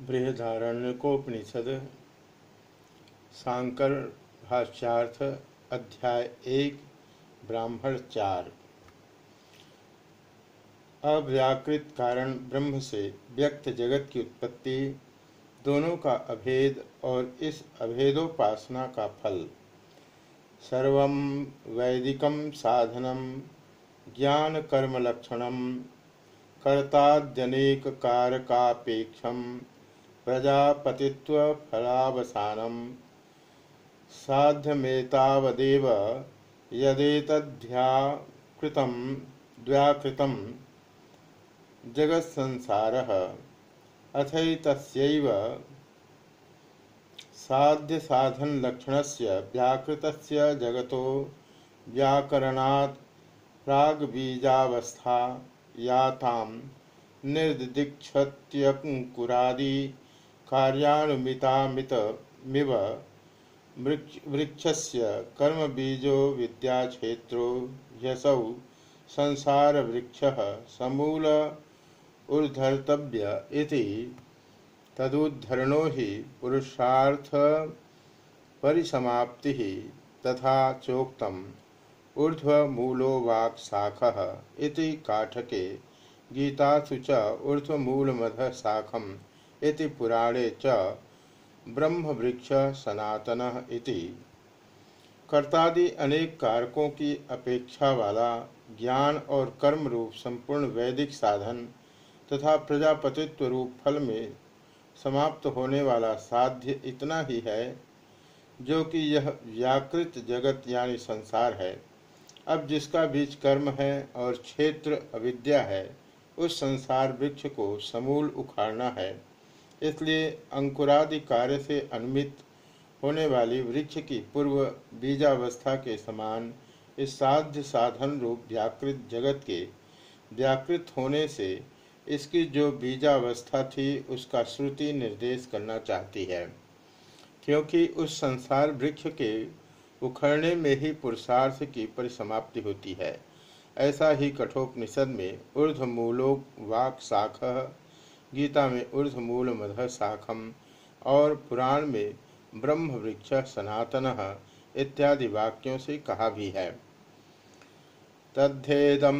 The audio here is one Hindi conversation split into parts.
बृहदारण्यकोपनिषद सांकर भाष्यार्थ अध्याय एक, ब्राह्मण चार। अव्याकृत कारण ब्रह्म से व्यक्त जगत की उत्पत्ति, दोनों का अभेद और इस अभेदोपासना का फल। सर्व वैदिकम साधनम ज्ञान कर्म लक्षणम कर्ताद्यनेक कारकापेक्षम प्रजापतित्व फलावसानम साध्यमेतावदेव यदेतद्ध्याकृतं द्व्याकृतं जगत्संसारः अथैतस्यैव साध्यसाधनलक्षणस्य व्याकृतस्य जगतो व्याकरणात् प्राग्बीजावस्था यातां निर्दिक्षत्यङ्कुरादि कार्यानुमितामितमिव वृक्षस्य कर्मबीजो विद्याक्षेत्रो ह्यसौ संसारवृक्षः समूल ऊर्धर्तव्य इति तदुद्धरणो हि पुरुषार्थपरिसमाप्तिः तथा चोक्तम् ऊर्ध्वमूलो वाक्शाखः इति काठके गीतासु च इति पुराणे च ब्रह्मवृक्ष सनातन इति। कर्तादि अनेक कारकों की अपेक्षा वाला ज्ञान और कर्म रूप संपूर्ण वैदिक साधन तथा प्रजापतित्व रूप फल में समाप्त होने वाला साध्य इतना ही है, जो कि यह व्याकृत जगत यानी संसार है। अब जिसका बीच कर्म है और क्षेत्र अविद्या है, उस संसार वृक्ष को समूल उखाड़ना है। इसलिए अंकुरादि कार्य से अनुमित होने वाली वृक्ष की पूर्व बीजावस्था के समान इस साध्य साधन रूप व्याकृत जगत के व्याकृत होने से इसकी जो बीजावस्था थी, उसका श्रुति निर्देश करना चाहती है। क्योंकि उस संसार वृक्ष के उखड़ने में ही पुरुषार्थ की परिसमाप्ति होती है। ऐसा ही कठोपनिषद में ऊर्धमूलो वाक शाख गीता में ऊर्धमूल मध शाखम और पुराण में ब्रह्म वृक्ष सनातन इत्यादि वाक्यों से कहा भी है। तद्धेदम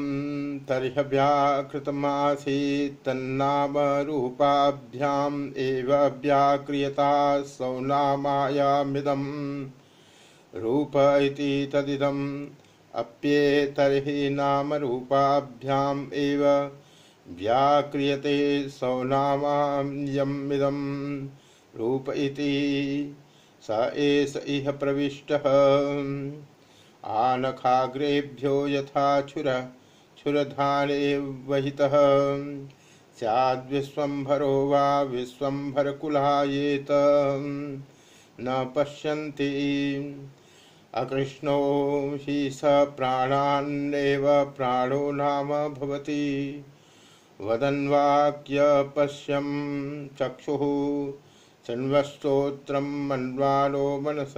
तर्ह व्याकृतमासीत् तन्नाम रूपाभ्याम व्याक्रियता सौनामायामिदम्। रूप इति तदिदम् अप्येतर्हि नामरूपाभ्याम् एव व्याक्रियते सौनामायमिदं रूप इति। स एष इह प्रविष्टः। आनखाग्रेभ्यो यथा छुर छुरधाने वहितः। स्याद्विश्वम्भरो वा विश्वम्भरकुलायेत न पश्यन्ति। अकृष्णो हि स प्राणान्नेव प्राणो नाम भवति। वदन्वाक्यपश्यं चक्षुः शृण्वस्तोत्रं मन्वानो मनस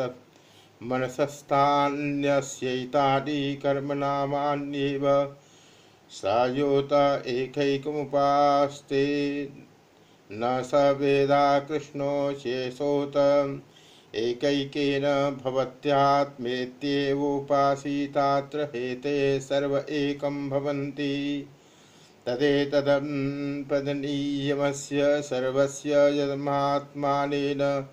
मनसस्तान्यस्यैतानि कर्मनामान्येव सायोत एकैकमुपास्ते न स वेदा कृष्णो शेषोत एकैकेन भवत्यात्मेत्येवोपासीतात्र हेते सर्व एकं भवन्ति तदेतदन्पदनीयमस्य सर्वस्य यदमात्मानेन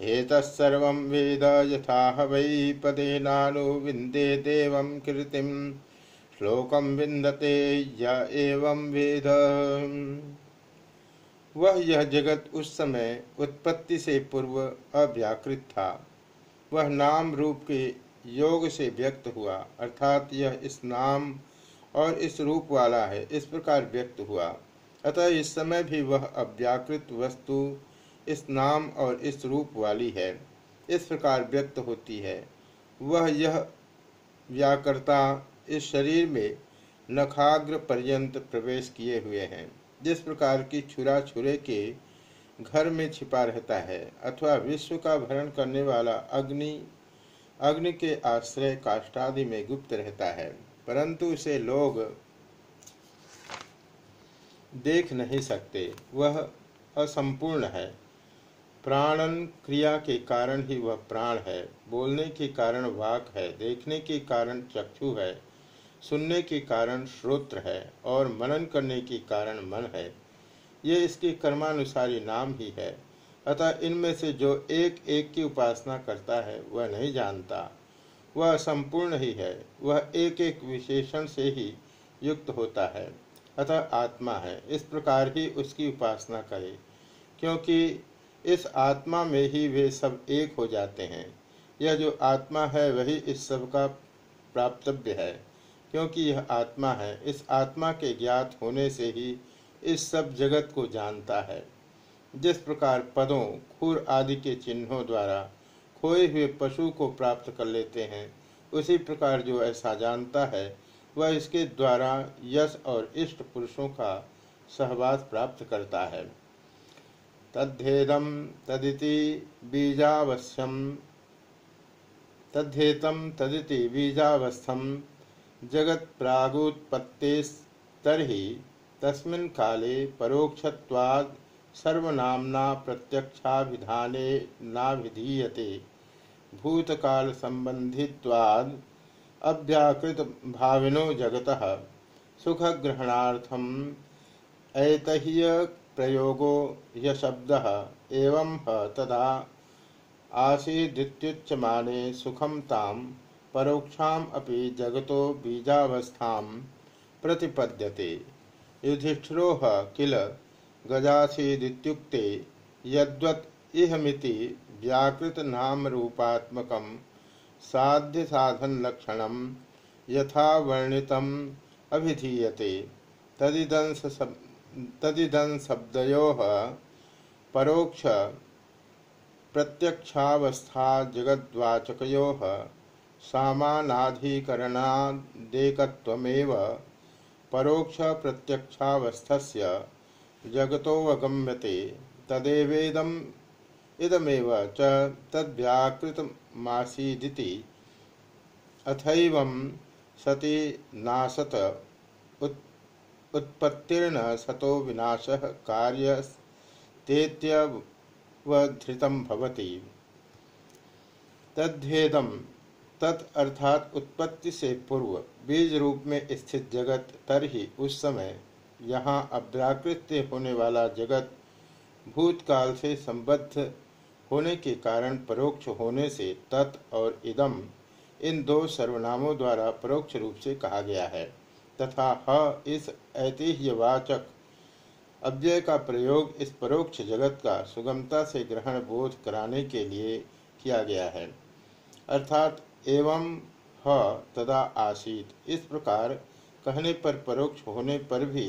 एतत्सर्वं वेद यथा वै पदेनानुविन्दे देवं कृतिं। श्लोकं विन्दते य एवं वेद। वह यह जगत उस समय उत्पत्ति से पूर्व अव्याकृत था। वह नाम रूप के योग से व्यक्त हुआ, अर्थात यह इस नाम और इस रूप वाला है, इस प्रकार व्यक्त हुआ। अतः इस समय भी वह अव्याकृत वस्तु, इस नाम और इस रूप वाली है। इस प्रकार व्यक्त होती है। वह यह व्याकर्ता इस शरीर में नखाग्र पर्यंत प्रवेश किए हुए हैं। जिस प्रकार की छुरा छुरे के घर में छिपा रहता है, अथवा विश्व का भरण करने वाला अग्नि अग्नि के आश्रय काष्टादि में गुप्त रहता है। परंतु उसे लोग देख नहीं सकते। वह असंपूर्ण है। प्राणन क्रिया के कारण ही वह प्राण है। बोलने के कारण वाक है। देखने के कारण चक्षु है। सुनने के कारण श्रोत्र है। और मनन करने के कारण मन है। ये इसके कर्मानुसारी नाम ही है। अतः इनमें से जो एक एक की उपासना करता है, वह नहीं जानता। वह संपूर्ण ही है। वह एक एक विशेषण से ही युक्त होता है, अतः आत्मा है। इस प्रकार ही उसकी उपासना करे, क्योंकि इस आत्मा में ही वे सब एक हो जाते हैं। यह जो आत्मा है, वही इस सब का प्राप्तव्य है, क्योंकि यह आत्मा है। इस आत्मा के ज्ञात होने से ही इस सब जगत को जानता है। जिस प्रकार पदों, खुर आदि के चिन्हों द्वारा खोए हुए पशु को प्राप्त कर लेते हैं। उसी प्रकार जो ऐसा जानता है, वह इसके द्वारा यश और इष्ट पुरुषों का सहवास प्राप्त करता है। तद्धेदम तदिति बीजावश्यम तद्धेतम तदिति बीजावस्थम जगत प्रागुत्पत्तेस्तर्हि तस्मिन् काले परोक्षत्वाद सर्वनामना प्रत्यक्षाभिधाने नाभिधीयते। भूतकाल संबंधित्वाद अभ्याकृत भाविनो जगत सुखग्रहणार्थम ऐतह्य प्रयोगो यशब्द एवं तदा आसीदित्युच्यमाने सुखम ताम परोक्षाम अपि जगतो बीजावस्था प्रतिपद्यते। युधिष्ठिरो किल गजासीदित्युक्ते यद्वत् इहमिति व्याकृत नाम रूपात्मक साध्य साधन लक्षण यथा वर्णित अभिधीयते। तदिदंश तदिदं शब्दयो परोक्ष प्रत्यक्षावस्था जगद्वाचको सामानाधिकरणादेकत्वमेव परोक्ष प्रत्यक्षावस्थस्य जगतोऽवगम्यते। तदेवेदम इदमेव च तद्व्याकृतमासीदिति। अथैवं सति नासत उत्पत्तिर्न सतो विनाशः कार्यस्तेत्यवधृतं भवति। तद्धेदम तत् अर्थात उत्पत्ति से पूर्व बीज रूप में स्थित जगत, तरही उस समय यहाँ अव्याकृत होने वाला जगत, भूतकाल से संबद्ध होने के कारण परोक्ष होने से तत् और इदम, इन दो सर्वनामों द्वारा परोक्ष रूप से कहा गया है। तथा ह इस ऐतिह्यवाचक अव्यय का प्रयोग इस परोक्ष जगत का सुगमता से ग्रहण बोध कराने के लिए किया गया है। अर्थात एवं ह तदा आसीत। इस प्रकार कहने पर परोक्ष होने पर भी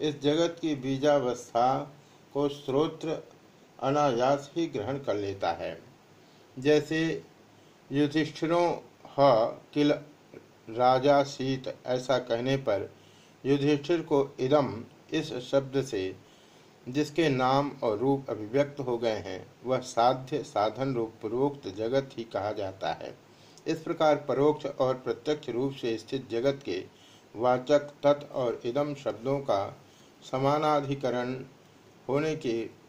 इस जगत की बीजावस्था को स्रोत्र अनायास ही ग्रहण कर लेता है। जैसे युधिष्ठिरों, ह, किल, राजा, सीत, ऐसा कहने पर युधिष्ठिर को इदम, इस शब्द से, जिसके नाम और रूप अभिव्यक्त हो गए हैं, वह साध्य साधन रूप पूर्वोक्त जगत ही कहा जाता है। इस प्रकार परोक्ष और प्रत्यक्ष रूप से स्थित जगत के वाचक, तत् और इदम शब्दों का समानाधिकरण होने के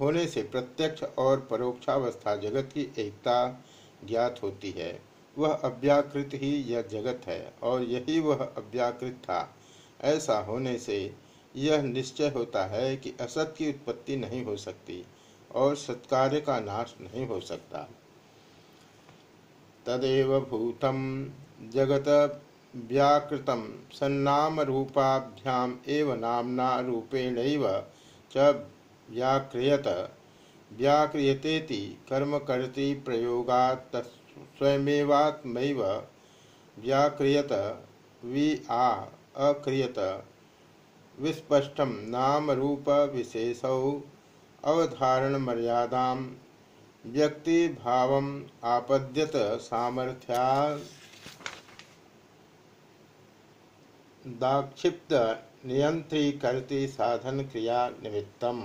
होने से प्रत्यक्ष और परोक्षावस्था जगत की एकता ज्ञात होती है। वह अव्याकृत ही यह जगत है और यही वह अव्याकृत था। ऐसा होने से यह निश्चय होता है कि असत की उत्पत्ति नहीं हो सकती और सत्कार्य का नाश नहीं हो सकता। तदेव भूतम जगत व्याकृतम सन्नाम रूपाभ्याम एव नामना रूपेण च व्याक्रियत। व्याक्रियतेति कर्म करती प्रयोगात् स्वयमेवात्मैव व्याक्रियत। वि आ अक्रियत। विस्पष्टम नाम रूप विशेषौ अवधारण मर्यादा। व्यक्ति भाव आपद्यत सामर्थ्या दाक्षिप्त नियंत्रीकरती साधन क्रिया निमित्तम।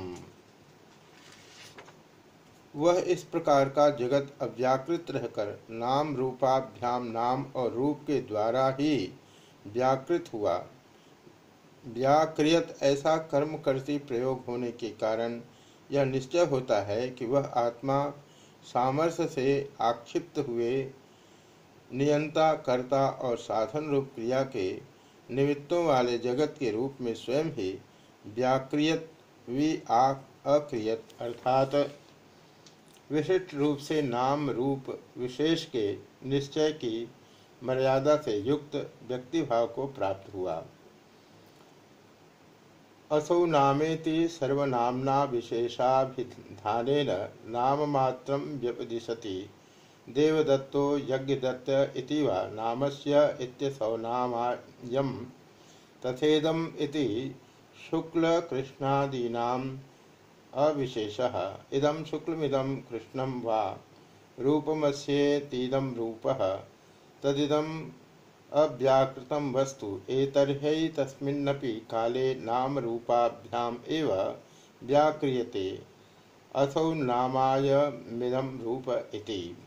वह इस प्रकार का जगत अव्याकृत रहकर नाम रूपाभ्याम नाम और रूप के द्वारा ही व्याकृत हुआ। व्याक्रियत ऐसा कर्म करती प्रयोग होने के कारण यह निश्चय होता है कि वह आत्मा सामर्थ्य से आक्षिप्त हुए नियंता कर्ता और साधन रूप क्रिया के निमित्तों वाले जगत के रूप में स्वयं ही व्याक्रियत वि अक्रियत अर्थात विशिष्ट रूप से नाम रूप विशेष के निश्चय की मर्यादा से युक्त व्यक्ति भाव को प्राप्त हुआ। असौ नामेति सर्वनामना विशेषाभिधान नाममात्र व्यपदिशति। देवदत्तो यज्ञदत्त इति वा नामस्य इत्यसौ नामायं तथेदम इति अविशेषः। इदम शुक्लमिदं कृष्णं वा। रूपमस्येतीदं रूपः। तदिदम् अव्याकृतं वस्तु। एतर्ह्यैतस्मिन्नपि काले नामरूपाभ्याम् एव व्याक्रियते। असौ नामायमिदं रूप इति।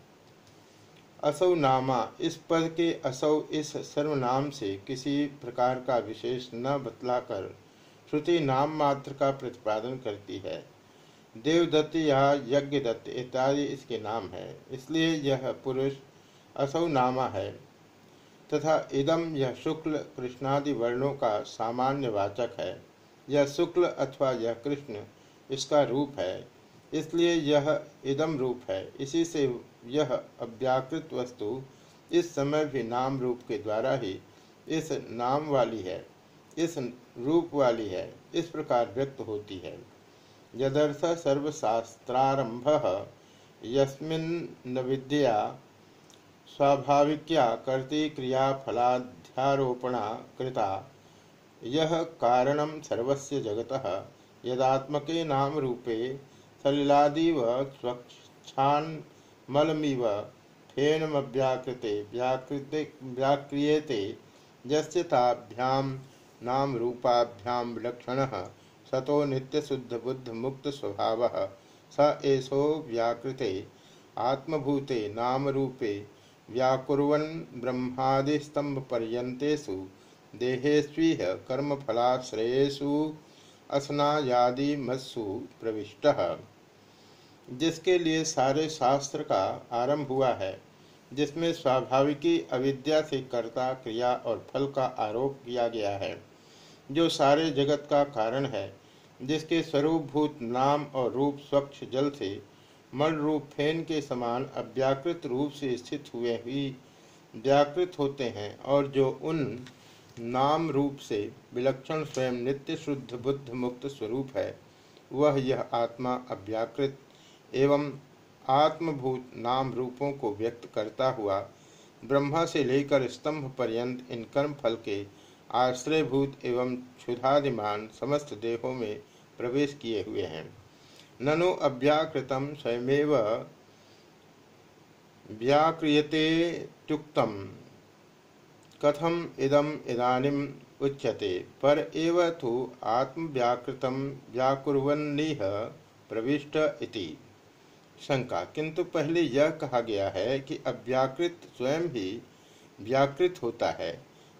असौ नामा इस पद के असौ इस सर्वनाम से किसी प्रकार का विशेष न बतलाकर श्रुति नाम मात्र का प्रतिपादन करती है। देवदत्त या यज्ञदत्त, इत्यादि इसके नाम है। इसलिए यह पुरुष असौ नामा है, तथा इदम यह शुक्ल कृष्णादि वर्णों का सामान्य वाचक है। यह शुक्ल अथवा यह कृष्ण इसका रूप है, इसलिए यह इदम रूप है। इसी से यह अव्याकृत वस्तु इस समय भी नाम रूप के द्वारा ही इस नाम वाली है, इस रूप वाली है, इस प्रकार व्यक्त होती है। यदर्थ सर्वशास्त्रारंभ यस्मिन् कर्ति क्रिया फलाध्यारोपणा कृता यह कारणम सर्वस्य जगतः, यदात्मके नाम रूपे सलिलादिव स्वच्छान्मलमिव, फेनमव्याकृते, व्याकृते, व्याक्रियते यस्य ताभ्याम नाम रूपाभ्याम विलक्षण सतो नित्य शुद्ध बुद्ध मुक्त स्वभाव स एसो व्याकृते, आत्मभूते रूपे व्याकुर्वन् ब्रह्मादिस्तंभ पर्यंतेषु देहेस्वीह कर्मफलाश्रयेषु असनायादिमत्सु प्रविष्ट। जिसके लिए सारे शास्त्र का आरंभ हुआ है, जिसमें स्वाभाविकी अविद्या से कर्ता, क्रिया और फल का आरोप किया गया है, जो सारे जगत का कारण है जिसके स्वरूपभूत नाम और रूप स्वच्छ जल से मल रूप फेन के समान अव्याकृत रूप से स्थित हुए ही व्याकृत होते हैं और जो उन नाम रूप से विलक्षण स्वयं नित्य शुद्ध बुद्ध मुक्त स्वरूप है, वह यह आत्मा अव्याकृत एवं आत्मभूत नाम रूपों को व्यक्त करता हुआ ब्रह्मा से लेकर स्तंभ पर्यंत इन कर्म फल के आश्रयभूत एवं क्षुधादिमान समस्त देहों में प्रवेश किए हुए हैं। ननु अव्याकृतम स्वयमेव व्याक्रियते तुक्तम। कथम इदम इदानीम उच्यते। पर एव तो आत्मव्याकृतम व्याकुर्वन्निह प्रविष्ट इति। शंका। किंतु पहले यह कहा गया है कि अव्याकृत स्वयं ही व्याकृत होता है।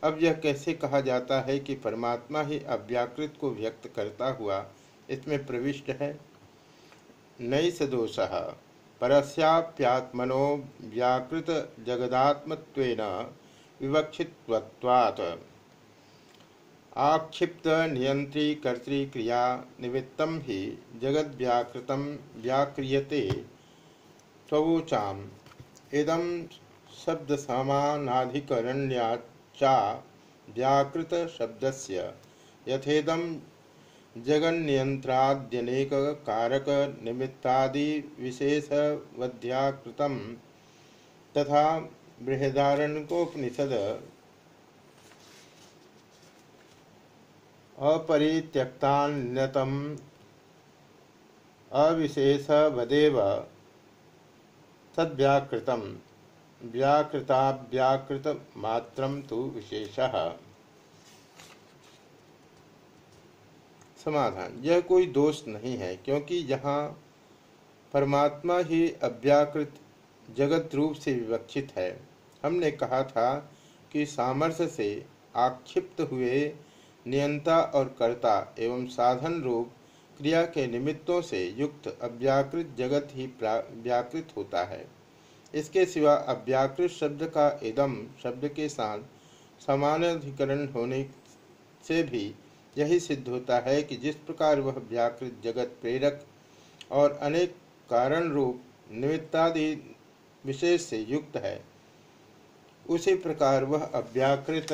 अब यह कैसे कहा जाता है कि परमात्मा ही अव्याकृत को व्यक्त करता हुआ इसमें प्रविष्ट है। नई सदोष परस्याप्यात्मनो व्याकृत जगदात्मत्वेन विवक्षित्वात् आक्षिप्त नियंत्री कर्तृक्रिया निमित्तम ही जगद व्याकृतम व्याक्रियते स्वोचाम इदम शब्द समानाधिकरण्यात् चा व्याकृत शब्दस्य यथेदम जगन्नियंत्राद्यनेक कारक निमित्तादि विशेषवध्याकृत तथा बृहदारण्यकोपनिषद अपरित्यक्तान्यतम अविशेषवदेव तद्व्याकृतम व्याकृताव्याकृत मात्रम तो विशेष। समाधान। यह कोई दोष नहीं है, क्योंकि यहाँ परमात्मा ही अव्याकृत जगत रूप से विवक्षित है। हमने कहा था कि सामर्थ्य से आक्षिप्त हुए नियंता और कर्ता एवं साधन रूप क्रिया के निमित्तों से युक्त अव्याकृत जगत ही व्याकृत होता है। इसके सिवा अव्याकृत शब्द का इदम शब्द के साथ समानाधिकरण होने से भी यही सिद्ध होता है कि जिस प्रकार वह व्याकृत जगत प्रेरक और अनेक कारण रूप निमित्तादि विशेष से युक्त है, उसी प्रकार वह अव्याकृत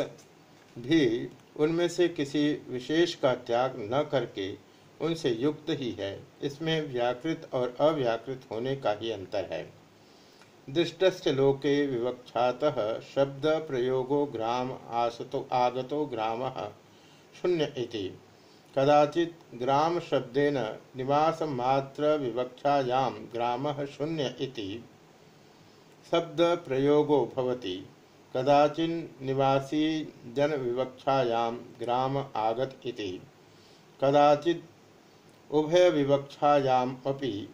भी उनमें से किसी विशेष का त्याग न करके उनसे युक्त ही है। इसमें व्याकृत और अव्याकृत होने का ही अंतर है। दृष्ट लोके विवक्षात शब्द प्रयोगो ग्राम आसतो आगतो ग्राम। शून्य इति। कदाचित ग्राम शब्देन निवास मात्र विवक्षायाम ग्राम शून्य शब्द प्रयोगो भवति। कदाचिन निवासी जन विवक्षायाम ग्राम आगत इति। कदाचित उभय विवक्षायाम अपि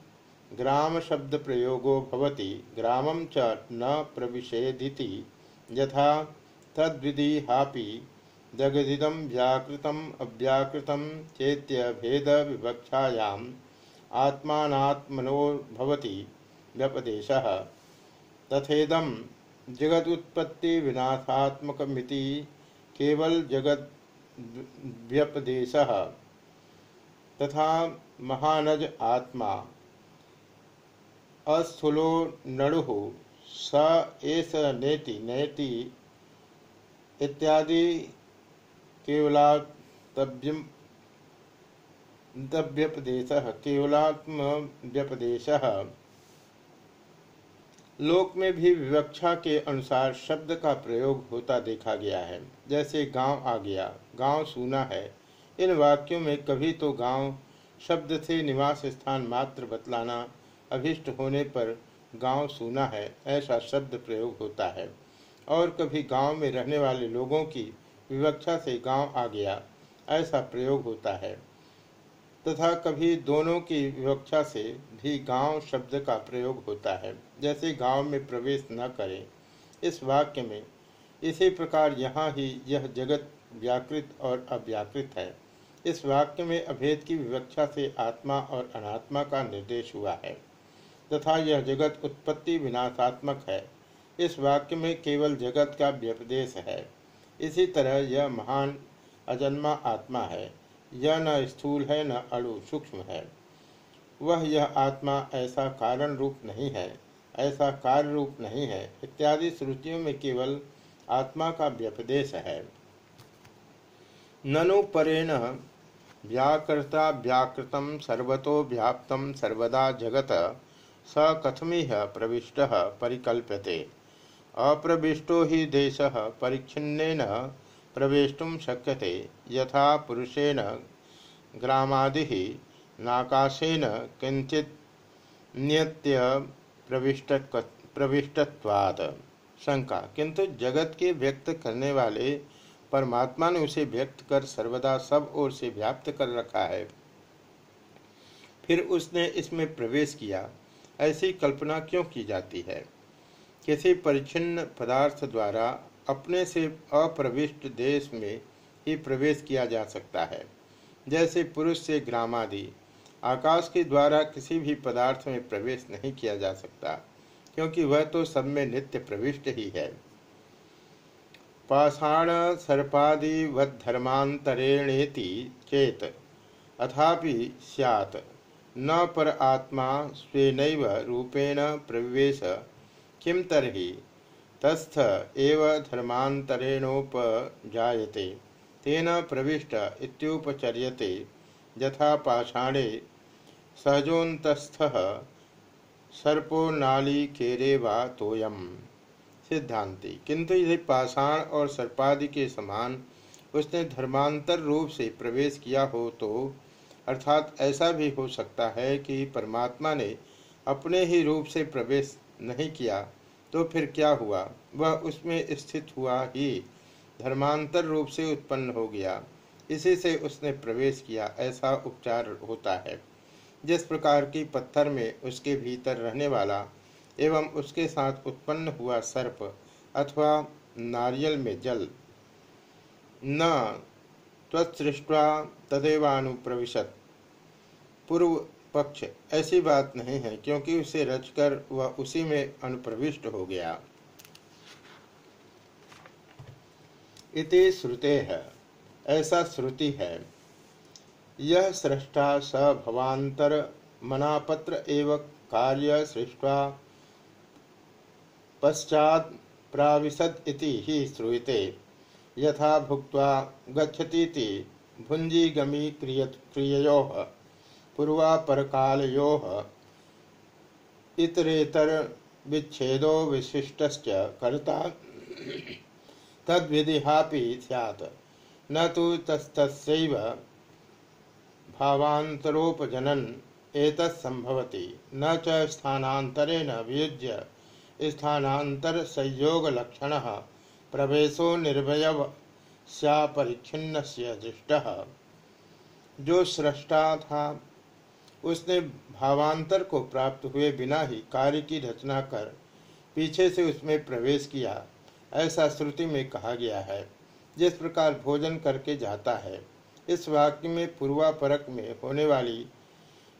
ग्राम शब्द प्रयोगो भवति। ग्रामं च न प्रविशेदिति। यथा तद्विधिहापि जगदिदं व्याकृतम् अव्याकृतं चेत्य भेद विवक्षायाम् आत्मात्मनो भवति व्यपदेशः। तथेदं जगदुत्पत्ति विनाशात्मकमिति केवल जगद व्यपदेशः तथा महानज आत्मा अस्थूलो नणु स एस नेति नेति इत्यादि केवलात्व्यम व्यपदेश केवलात्म व्यपदेश लोक में भी विवक्षा के अनुसार शब्द का प्रयोग होता देखा गया है। जैसे गाँव आ गया, गाँव सुना है। इन वाक्यों में कभी तो गाँव शब्द से निवास स्थान मात्र बतलाना, अभिष्ट होने पर गाँव सुना है, ऐसा शब्द प्रयोग होता है। और कभी गाँव में रहने वाले लोगों की विवक्षा से गाँव आ गया। ऐसा प्रयोग होता है। तथा कभी दोनों की विवक्षा से भी गाँव शब्द का प्रयोग होता है। जैसे गाँव में प्रवेश न करें। इस वाक्य में, इसी प्रकार यहाँ ही यह जगत व्याकृत और अव्याकृत है। इस वाक्य में अभेद की विवक्षा से आत्मा और अनात्मा का निर्देश हुआ है। तथा यह जगत उत्पत्ति विनाशात्मक है। इस वाक्य में केवल जगत का व्यपदेश है। इसी तरह यह महान अजन्मा आत्मा है। यह न स्थूल है, न अणु, सूक्ष्म है। वह यह आत्मा ऐसा कारण रूप नहीं है, ऐसा कार्य रूप नहीं है। इत्यादि श्रुतियों में केवल आत्मा का व्यपदेश है। ननु परेण व्याकृता व्याकृत सर्वतो व्याप्त सर्वदा जगत स कथमिह प्रविष्ट परिकल्प्यते। अप्रविष्टो ही देश परिच्छिन्न प्रवेशुम शक्यते। यथा पुरुषेण ग्रामादि नाकाशेन किंचित नियत्य प्रविष्ट प्रविष्टत्वात्। शंका। किंतु जगत के व्यक्त करने वाले परमात्मा ने उसे व्यक्त कर सर्वदा सब ओर से व्याप्त कर रखा है। फिर उसने इसमें प्रवेश किया। ऐसी कल्पना क्यों की जाती है? किसी परिचिन्न पदार्थ द्वारा अपने से अप्रविष्ट देश में ही प्रवेश किया जा सकता है। जैसे पुरुष से ग्रामादि, आकाश के द्वारा किसी भी पदार्थ में प्रवेश नहीं किया जा सकता, क्योंकि वह तो सब में नित्य प्रविष्ट ही है। पाषाण सर्पादिवद्धर्मांतरेणेति चेत, अथापि स्यात्, न पर आत्मा स्वेनैव रूपेण प्रवेश किम तर्हि? तस्थ एव धर्मांतरेणोपजाते तेन प्रविष्ट इत्युपचर्यते। यथा पाषाणे सहजोन्तस्थः सर्पो नालीकेरे वा तोयम् सिद्धांति किंतु यदि पाषाण और सर्पादि के समान उसने धर्मांतर रूप से प्रवेश किया हो तो अर्थात ऐसा भी हो सकता है कि परमात्मा ने अपने ही रूप से प्रवेश नहीं किया। तो फिर क्या हुआ? वह उसमें स्थित हुआ ही। धर्मांतर रूप से उत्पन्न हो गया। इसी से उसने प्रवेश किया। ऐसा उपचार होता है। जिस प्रकार की पत्थर में उसके भीतर रहने वाला एवं उसके साथ उत्पन्न हुआ सर्प अथवा नारियल में जल न तत्सृष्टवा तदेवानुप्रविशत। पूर्व पक्ष ऐसी बात नहीं है, क्योंकि उसे रचकर वह उसी में अनुप्रविष्ट हो गया। इति श्रुते है ऐसा श्रुति है। यह सृष्टा स भवांतर मनापत्र एव कार्य सृष्टा पश्चात प्राविशद इति ही श्रूयते। यथा भुक्त्वा गच्छतीति भुंजीगमी क्रिय क्रियो पूर्वापरकालयो इतरेतर विच्छेदो विशिष्ट कर्ता। तद्विधिहापि स्यात्। न तो तस्तस्यैव भावान्तरोपजनन् एतत्सम्भवति न च स्थानान्तरेण वियुज्य स्थानान्तरसंयोगलक्षणः प्रवेशो निर्वयव स्यापरिच्छिन्न दृष्टः जो सृष्टा था उसने भावांतर को प्राप्त हुए बिना ही कार्य की रचना कर पीछे से उसमें प्रवेश किया। ऐसा श्रुति में कहा गया है। जिस प्रकार भोजन करके जाता है, इस वाक्य में पूर्वापरक में होने वाली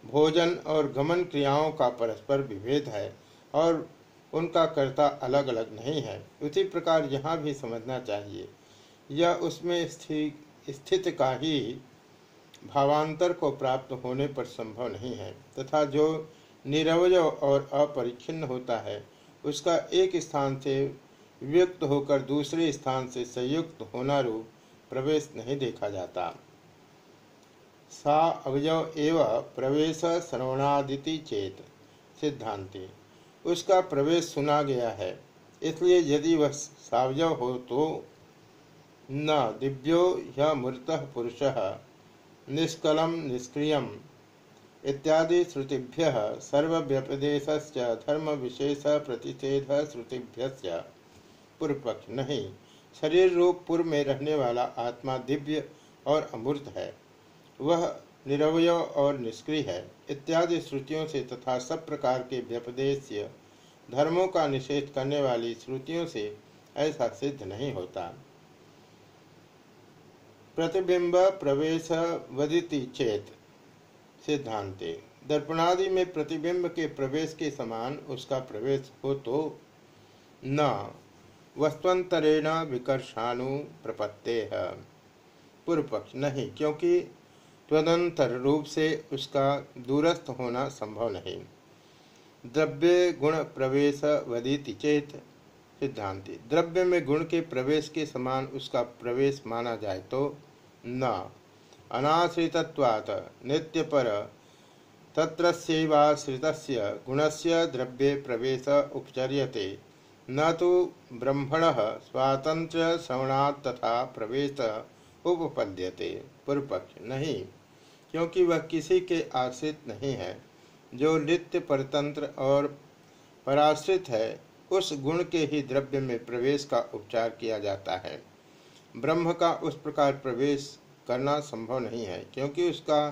भोजन और गमन क्रियाओं का परस्पर विभेद है और उनका कर्ता अलग अलग नहीं है। उसी प्रकार यहाँ भी समझना चाहिए। यह उसमें स्थित का ही भावांतर को प्राप्त होने पर संभव नहीं है, तथा जो निरवय और अपरिच्छिन्न होता है, उसका एक स्थान से व्यक्त होकर दूसरे स्थान से संयुक्त होना रूप प्रवेश नहीं देखा जाता। सा अवयव एव प्रवेश श्रवणादिति चेत, सिद्धांति। उसका प्रवेश सुना गया है, इसलिए यदि वह सावयव हो तो न दिव्यो ह्यूर्त पुरुष। निष्कलम निष्क्रिय इत्यादि श्रुतिभ्य सर्वव्यपदेश धर्म विशेष प्रतिषेध श्रुतिभ्य पूर्व पक्ष नहीं, शरीर रूप पूर्व में रहने वाला आत्मा दिव्य और अमूर्त है। वह निरवय और निष्क्रिय है। इत्यादि श्रुतियों से तथा सब प्रकार के व्यपदेश धर्मों का निषेध करने वाली श्रुतियों से ऐसा सिद्ध नहीं होता। प्रतिबिंब प्रवेश वदिति चेत, सिद्धांते। दर्पणादि में प्रतिबिंब के प्रवेश के समान उसका प्रवेश हो तो न वस्तुअतरेण विकर्षाणु प्रपत्ते है पूर्व पक्ष नहीं, क्योंकि तदंतर रूप से उसका दूरस्थ होना संभव नहीं। द्रव्य गुण प्रवेश वदिति चेत सिद्धांति। द्रव्य में गुण के प्रवेश के समान उसका प्रवेश माना जाए तो न। अनाश्रितत्वात्, नित्यपर तत्रस्यैवाश्रित गुणस्य द्रव्ये प्रवेश उपचर्यते। न तो ब्रह्मण स्वातंत्र श्रवणात् तथा प्रवेश उपपद्यते। पूर्वपक्ष। नहीं, क्योंकि वह किसी के आश्रित नहीं है। जो नित्य परतंत्र और पराश्रित है उस गुण के ही द्रव्य में प्रवेश का उपचार किया जाता है। ब्रह्म का उस प्रकार प्रवेश करना संभव नहीं है, क्योंकि उसका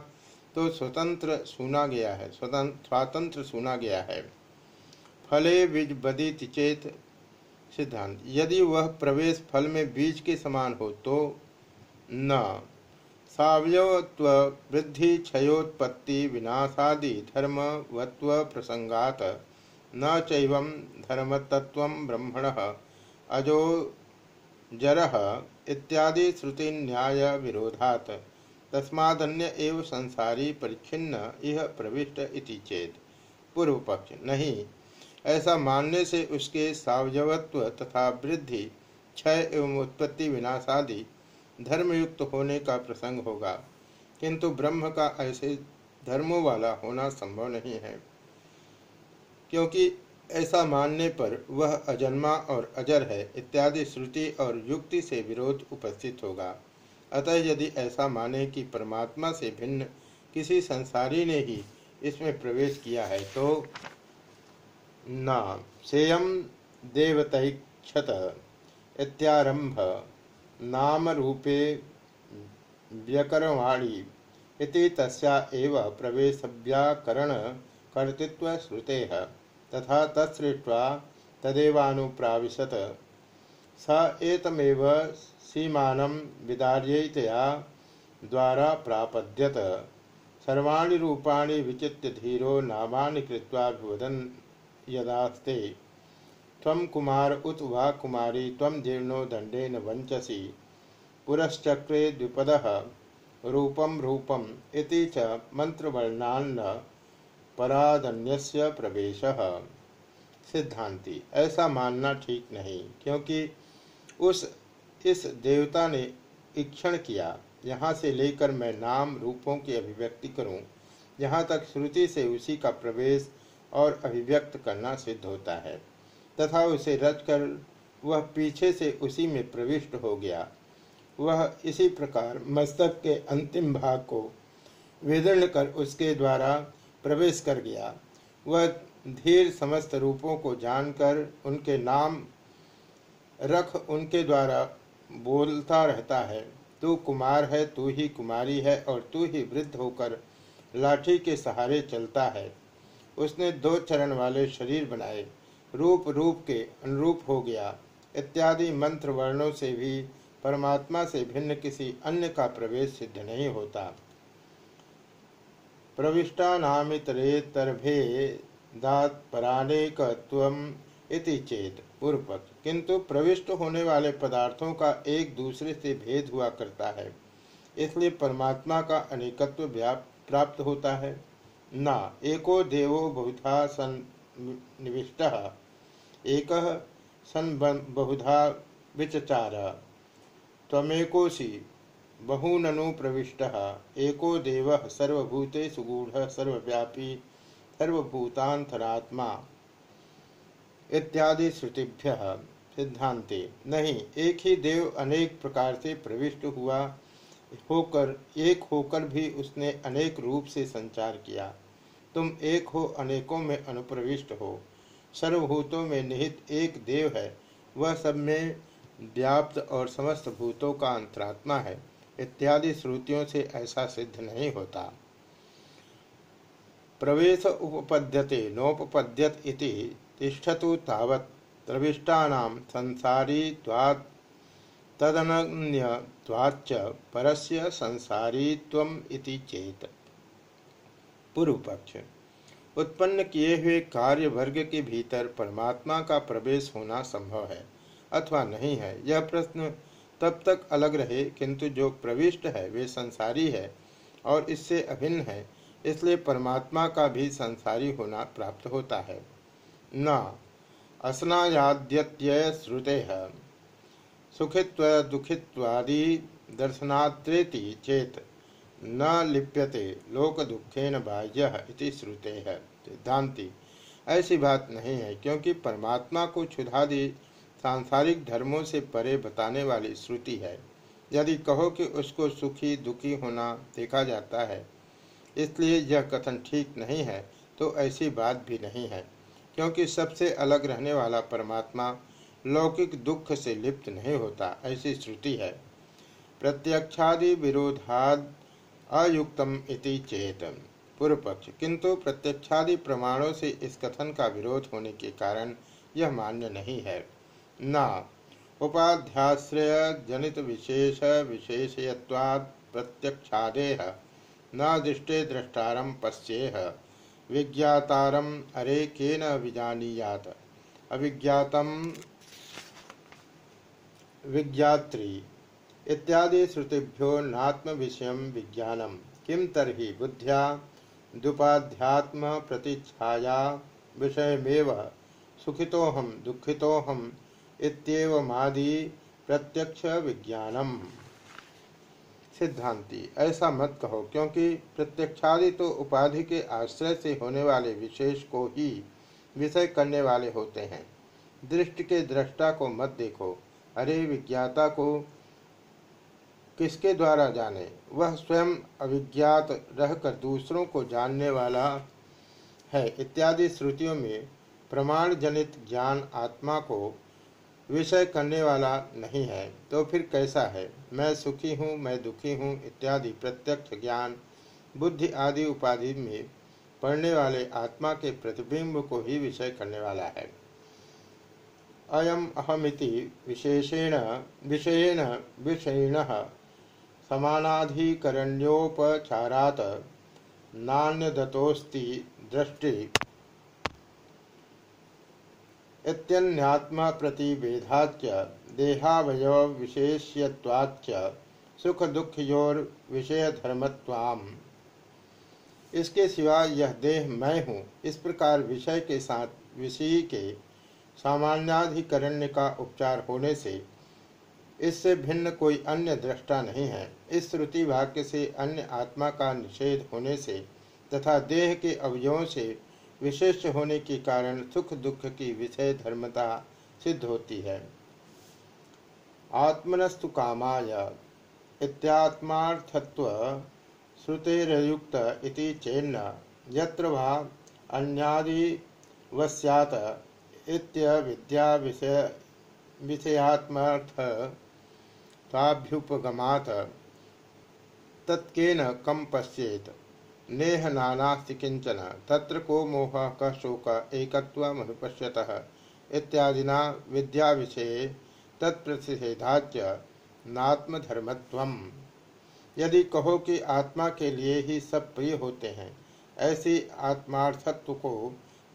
तो स्वतंत्र सुना गया है स्वतंत्र स्वातंत्र सुना गया है। फले बीज बदित चेत सिद्धांत। यदि वह प्रवेश फल में बीज के समान हो तो न। सावयवत्व वृद्धि क्षयोत्पत्ति विनाशादि धर्मवत्व प्रसंगात। न चैव धर्मतत्व ब्रह्मण, अजो जर इत्यादि श्रुति न्याय विरोधात तस्मादन्य एव संसारी परिच्छिन्न यह प्रविष्ट इति चेत। पूर्व पक्ष नहीं। ऐसा मानने से उसके सावयवत्व तथा वृद्धि, क्षय एवं उत्पत्ति विनाशादि धर्मयुक्त होने का प्रसंग होगा। किंतु ब्रह्म का ऐसे धर्मों वाला होना संभव नहीं है। क्योंकि ऐसा मानने पर वह अजन्मा और अजर है इत्यादि श्रुति और युक्ति से विरोध उपस्थित होगा। अतः यदि ऐसा माने कि परमात्मा से भिन्न किसी संसारी ने ही इसमें प्रवेश किया है तो न सेयम देवतैक्षत इत्यारंभ नाम रूपे व्यकरवाणी इति तस्या एव प्रवेशव्याकरण कर्तृत्व श्रुते तथा तत्सृष्ट्वा तदेवानुप्राविशत। स एतमेव सीमानं विदार्यैतया द्वारा प्रापद्यत। सर्वाणी रूपाणि विचित्य धीरो नामानि कृत्वाभिवदन् यदास्ते। त्वं कुमार उत वा कुमारी, त्वं जीर्णो दण्डेन वञ्चसि। पुरश्चक्रे द्विपदः। रूपम रूपम इति च मंत्रवर्णान्न परादन्यस्य प्रवेशः। सिद्धांति, ऐसा मानना ठीक नहीं, क्योंकि उस, इस देवता ने इक्षण किया। यहाँ से लेकर मैं नाम रूपों की अभिव्यक्ति करूँ, यहाँ तक श्रुति से उसी का प्रवेश और अभिव्यक्त करना सिद्ध होता है, तथा उसे रचकर वह पीछे से उसी में प्रविष्ट हो गया। वह इसी प्रकार मस्तक के अंतिम भाग को विदीर्ण कर उसके द्वारा प्रवेश कर गया। वह धीर समस्त रूपों को जानकर उनके नाम रख उनके द्वारा बोलता रहता है, तू कुमार है, तू ही कुमारी है और तू ही वृद्ध होकर लाठी के सहारे चलता है। उसने दो चरण वाले शरीर बनाए। रूप रूप के अनुरूप हो गया। इत्यादि मंत्र वर्णों से भी परमात्मा से भिन्न किसी अन्य का प्रवेश सिद्ध नहीं होता। प्रविष्टा नामितरेतरभे दात परानेकत्व इति चेत पूर्व पक्ष किंतु प्रविष्ट होने वाले पदार्थों का एक दूसरे से भेद हुआ करता है। इसलिए परमात्मा का अनेकत्व प्राप्त होता है। न, एको देवो बहुधा सन निविष्ट। एक सन बहुधा विचचार। तमेकोसी बहुननु प्रविष्ट। एको देव सर्वभूते सुगूढ़, सर्वव्यापी सर्वभूतांतरात्मा इत्यादि श्रुतिभ्य सिद्धांते नहीं, एक ही देव अनेक प्रकार से प्रविष्ट हुआ होकर, एक होकर भी उसने अनेक रूप से संचार किया। तुम एक हो, अनेकों में अनुप्रविष्ट हो। सर्वभूतों में निहित एक देव है। वह सब में व्याप्त और समस्त भूतों का अंतरात्मा है। इत्यादि श्रुतियों से ऐसा सिद्ध नहीं होता। प्रवेश उपपद्यते, नोपपद्यत इति, तिष्ठतु तावत् प्रविष्टानां संसारीत्वात् तदनन्यत्वाच्च परस्य संसारीत्वम् इति चेत। पूर्व पक्ष उत्पन्न किए हुए कार्य वर्ग के भीतर परमात्मा का प्रवेश होना संभव है, अथवा नहीं है, यह प्रश्न तब तक अलग रहे, किंतु जो प्रविष्ट है, वे संसारी है और इससे अभिन्न है, इसलिए परमात्मा का भी संसारी होना प्राप्त होता है। न, असनायाद्यत्यय श्रुते है सुखित्व, दुखित्वादि दर्शनात्रेति चेत न लिप्यते लोक दुखेन बाह्य इति श्रुते है सिद्धांति, ऐसी बात नहीं है, क्योंकि परमात्मा को क्षुधादि सांसारिक धर्मों से परे बताने वाली श्रुति है। यदि कहो कि उसको सुखी, दुखी होना देखा जाता है, इसलिए यह कथन ठीक नहीं है तो ऐसी बात भी नहीं है, क्योंकि सबसे अलग रहने वाला परमात्मा लौकिक दुख से लिप्त नहीं होता, ऐसी श्रुति है। प्रत्यक्षादि विरोधाद अयुक्तम इति चेत। पूर्व पक्ष किंतु प्रत्यक्षादि प्रमाणों से इस कथन का विरोध होने के कारण यह मान्य नहीं है। न। उपाध्याश्रय जनित विशेष विशेषयत्वाद प्रत्यक्षादेह। न दृष्टे द्रष्टारम पश्चेह विज्ञातारम अरे केन विजानीयात अभिज्ञातम विज्ञात्री। इत्यादि श्रुतिभ्यो नात्म विषय विज्ञानम किम तरहि बुद्ध्या? दुपाध्यात्म प्रतिच्छाया विषयमेव। सुखितोहम दुखितोहम इत्येवमादि प्रत्यक्ष विज्ञानम सिद्धांति, ऐसा मत कहो, क्योंकि प्रत्यक्षादि तो उपाधि के आश्रय से होने वाले विशेष को ही विषय करने वाले होते हैं। दृष्टि के दृष्टा को मत देखो, अरे विज्ञाता को किसके द्वारा जाने? वह स्वयं अविज्ञात रहकर दूसरों को जानने वाला है। इत्यादि श्रुतियों में प्रमाण जनित ज्ञान आत्मा को विषय करने वाला नहीं है तो फिर कैसा है? मैं सुखी हूँ, मैं दुखी हूँ, इत्यादि प्रत्यक्ष ज्ञान, बुद्धि आदि उपाधि में पढ़ने वाले आत्मा के प्रतिबिंब को ही विषय करने वाला है। अयम अहमिति विशेषेण, विषयेण, विषयिण समानाधिकरण्योपचारात नान्यदतोस्ति दृष्टि इत्यन्यात्मा प्रतिवेदाच देहावयव विशेष्यवाच्च सुख दुखयोर विषय धर्मत्वाम इसके सिवा यह देह मैं हूँ, इस प्रकार विषय के साथ विषय के सामान्याधिकरण्य का उपचार होने से इससे भिन्न कोई अन्य दृष्टा नहीं है। इस श्रुति वाक्य से अन्य आत्मा का निषेध होने से तथा देह के अवयवों से विशेष होने के कारण सुख दुख की विषय धर्मता सिद्ध होती है। आत्मनस्तु कामाय, इत्यात्मार्थत्व श्रुतेरयुक्त इति चेन्न, यत्र वा अन्यादिवस्यात् इत्य विद्या विषय विषयात्मर्थ ताभ्युपगमात् तत्केन कम पश्येत। नेह नानास्ति किंचन तत्र को मोह क शोक एकत्वमनुपश्यत इत्यादिना विद्या विषय तत्प्रतिषेधाच्य नात्मधर्मत्वम। यदि कहो कि आत्मा के लिए ही सब प्रिय होते हैं, ऐसी आत्मार्थत्व को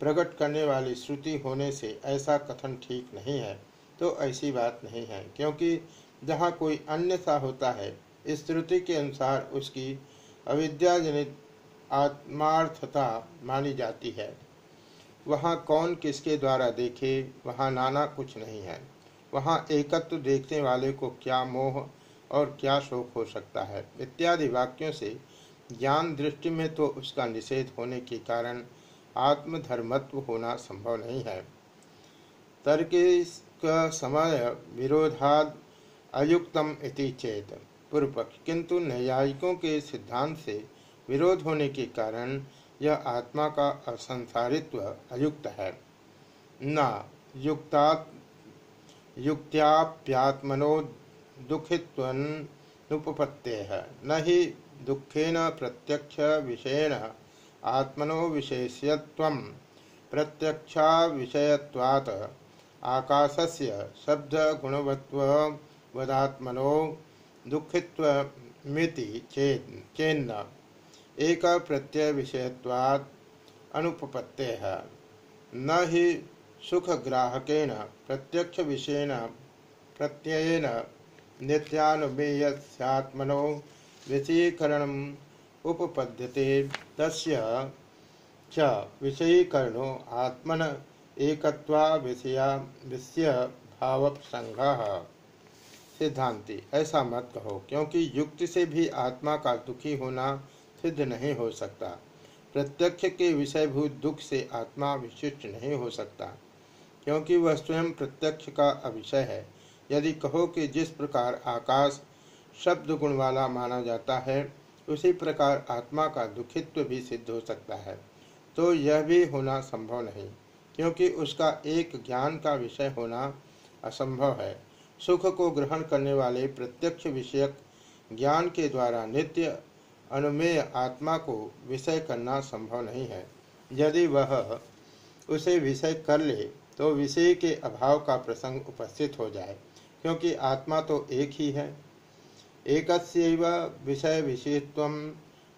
प्रकट करने वाली श्रुति होने से ऐसा कथन ठीक नहीं है तो ऐसी बात नहीं है, क्योंकि जहाँ कोई अन्य सा होता है, इस श्रुति के अनुसार उसकी अविद्याजनित आत्मार्थता मानी जाती है। वहाँ कौन किसके द्वारा देखे, वहाँ नाना कुछ नहीं है। वहाँ एकत्व देखने वाले को क्या मोह और क्या शोक हो सकता है? इत्यादि वाक्यों से ज्ञान दृष्टि में तो उसका निषेध होने के कारण आत्मधर्मत्व होना संभव नहीं है। तर्क का समय विरोधाद अयुक्तम इति चेत। पूर्व किंतु न्यायिकों के सिद्धांत से विरोध होने के कारण यह आत्मा का असंसारित्व अयुक्त है। न, युक्ता, युक्त्याप्यात्मनो दुखित्वनुपपत्ते है न ही दुखेन प्रत्यक्ष विषयेण आत्मनो विशेष्यत्व प्रत्यक्षा विषयत्वात् आकाशस्य शब्द गुणवत्व वदात्मनो दुखित्वमिति चेन्न। एक प्रत्यय विषयत्वाद अनुपपत्ते। है न ही सुख ग्राहकेन प्रत्यक्ष विषयन प्रत्ययन नित्यानुमेयत्मनो विषयीकरण उपपद्यते। तस्य आत्मन एकत्वा विषया विषय भाव संघ सिद्धांति ऐसा मत कहो, क्योंकि युक्ति से भी आत्मा का दुखी होना सिद्ध नहीं हो सकता। प्रत्यक्ष के विषयभूत दुख से आत्मा विशिष्ट नहीं हो सकता, क्योंकि वह स्वयं प्रत्यक्ष का अविषय है। यदि कहो कि जिस प्रकार आकाश शब्द गुण वाला माना जाता है, उसी प्रकार आत्मा का दुखित्व भी सिद्ध हो सकता है। तो यह भी होना संभव नहीं, क्योंकि उसका एक ज्ञान का विषय होना असंभव है। सुख को ग्रहण करने वाले प्रत्यक्ष विषयक ज्ञान के द्वारा नित्य अनुमेय आत्मा को विषय करना संभव नहीं है। यदि वह उसे विषय कर ले तो विषय के अभाव का प्रसंग उपस्थित हो जाए, क्योंकि आत्मा तो एक ही है। एक विषय विषयत्व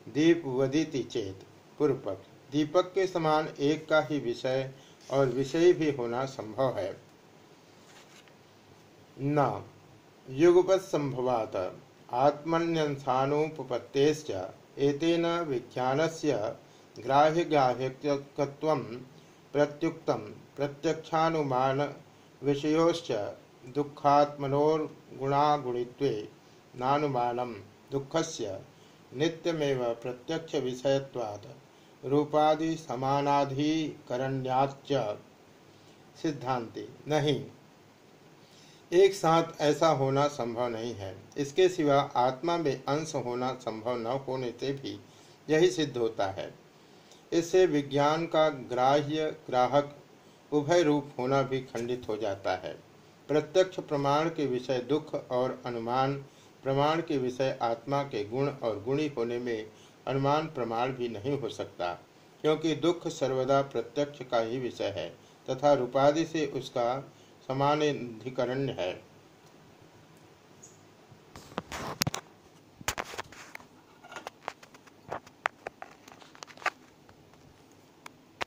दीप वदिति चेत। पूर्व दीपक के समान एक का ही विषय और विषय भी होना संभव है। न। युगपत संभवात आत्मन्यंसानुपत्तेश्च एतेन विज्ञानस्य ग्राह्यग्राह्यकत्वं प्रत्युक्तं प्रत्यक्षानुमान विषयोश्च दुःखात्मनोर्गुणागुणित्वे नानुमानं दुःखस्य नित्यमेव प्रत्यक्ष विषयत्वात् रूपादि समानाधिकरण्याच्च सिद्धांति नहीं एक साथ ऐसा होना संभव नहीं है। इसके सिवा आत्मा में अंश होना संभव न होने से भी यही सिद्ध होता है। इससे विज्ञान का ग्राह्य ग्राहक उभय रूप होना भी खंडित हो जाता है। प्रत्यक्ष प्रमाण के विषय दुख और अनुमान, प्रमाण के विषय आत्मा के गुण और गुणी होने में अनुमान प्रमाण भी नहीं हो सकता, क्योंकि दुख सर्वदा प्रत्यक्ष का ही विषय है, तथा रूपादि से उसका समानधिकरण है।